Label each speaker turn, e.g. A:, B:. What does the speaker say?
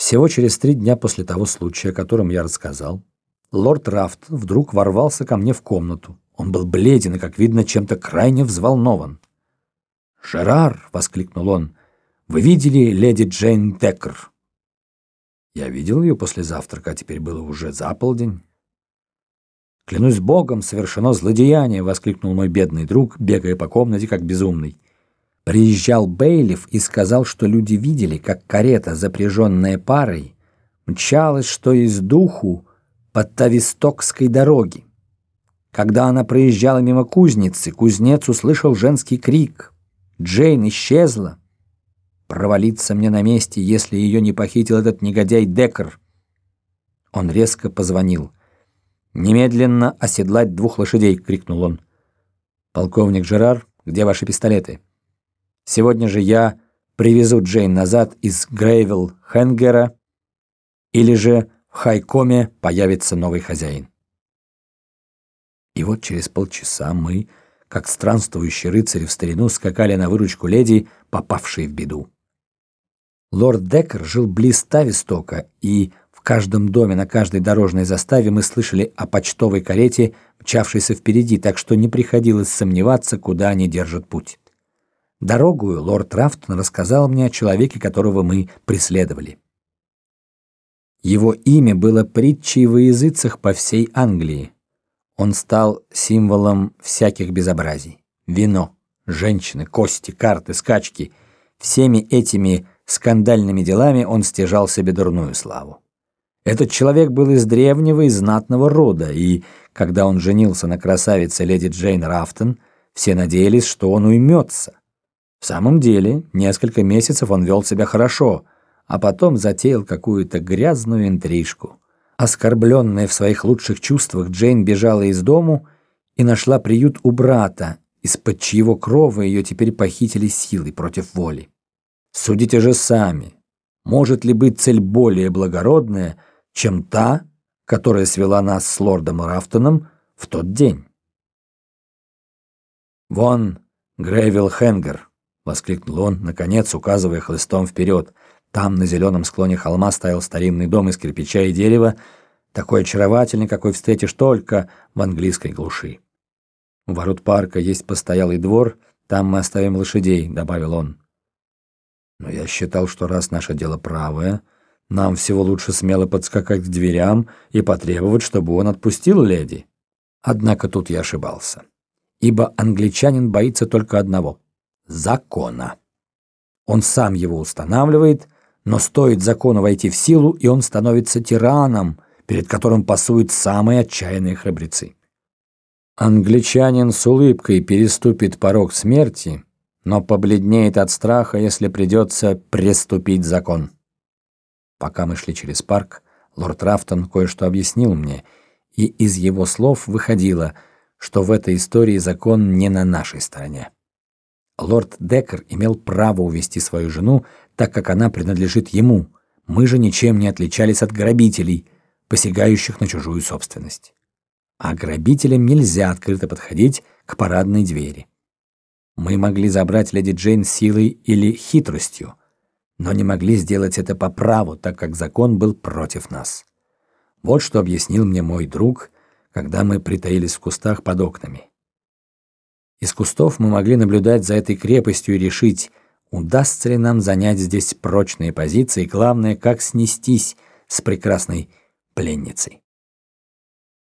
A: Всего через три дня после того случая, о котором я рассказал, лорд Рафт вдруг ворвался ко мне в комнату. Он был бледен и, как видно, чем-то крайне взволнован. «Жерар!» — воскликнул он. «Вы видели леди Джейн Деккер?» Я видел ее после завтрака, а теперь было уже за полдень. «Клянусь богом, совершено злодеяние!» — воскликнул мой бедный друг, бегая по комнате, как безумный. Приезжал Бейлиф и сказал, что люди видели, как карета, запряженная парой, мчалась, что из духу, по Тавистокской дороге. Когда она проезжала мимо кузницы, кузнец услышал женский крик. Джейн исчезла. Провалиться мне на месте, если ее не похитил этот негодяй Декер. Он резко позвонил. «Немедленно оседлать двух лошадей!» — крикнул он. «Полковник Жерар, где ваши пистолеты?» Сегодня же я привезу Джейн назад из Грейвилл Хенгера, или же в Хайкоме появится новый хозяин. И вот через полчаса мы, как странствующие рыцари в старину, скакали на выручку леди, попавшей в беду. Лорд Деккер жил близ Тавистока, и в каждом доме, на каждой дорожной заставе мы слышали о почтовой карете, мчавшейся впереди, так что не приходилось сомневаться, куда они держат путь. Дорогую лорд Рафтон рассказал мне о человеке, которого мы преследовали. Его имя было притчей во языцах по всей Англии. Он стал символом всяких безобразий. Вино, женщины, кости, карты, скачки. Всеми этими скандальными делами он стяжал себе дурную славу. Этот человек был из древнего и знатного рода, и, когда он женился на красавице леди Джейн Рафтон, все надеялись, что он уймется. В самом деле, несколько месяцев он вел себя хорошо, а потом затеял какую-то грязную интрижку. Оскорбленная в своих лучших чувствах, Джейн бежала из дому и нашла приют у брата, из-под чьего крова ее теперь похитили силой против воли. Судите же сами, может ли быть цель более благородная, чем та, которая свела нас с лордом Рафтоном в тот день? Вон Грейвилл Хенгер, — воскликнул он, наконец, указывая хлыстом вперед. Там, на зеленом склоне холма, стоял старинный дом из кирпича и дерева, такой очаровательный, какой встретишь только в английской глуши. У ворот парка есть постоялый двор, там мы оставим лошадей», — добавил он. Но я считал, что раз наше дело правое, нам всего лучше смело подскакать к дверям и потребовать, чтобы он отпустил леди. Однако тут я ошибался, ибо англичанин боится только одного — закона. Он сам его устанавливает, но стоит закону войти в силу, и он становится тираном, перед которым пасуют самые отчаянные храбрецы. Англичанин с улыбкой переступит порог смерти, но побледнеет от страха, если придется приступить закон. Пока мы шли через парк, лорд Рафтон кое-что объяснил мне, и из его слов выходило, что в этой истории закон не на нашей стороне. Лорд Деккер имел право увести свою жену, так как она принадлежит ему. Мы же ничем не отличались от грабителей, посягающих на чужую собственность. А грабителям нельзя открыто подходить к парадной двери. Мы могли забрать леди Джейн силой или хитростью, но не могли сделать это по праву, так как закон был против нас. Вот что объяснил мне мой друг, когда мы притаились в кустах под окнами. Из кустов мы могли наблюдать за этой крепостью и решить, удастся ли нам занять здесь прочные позиции, главное, как снестись с прекрасной пленницей.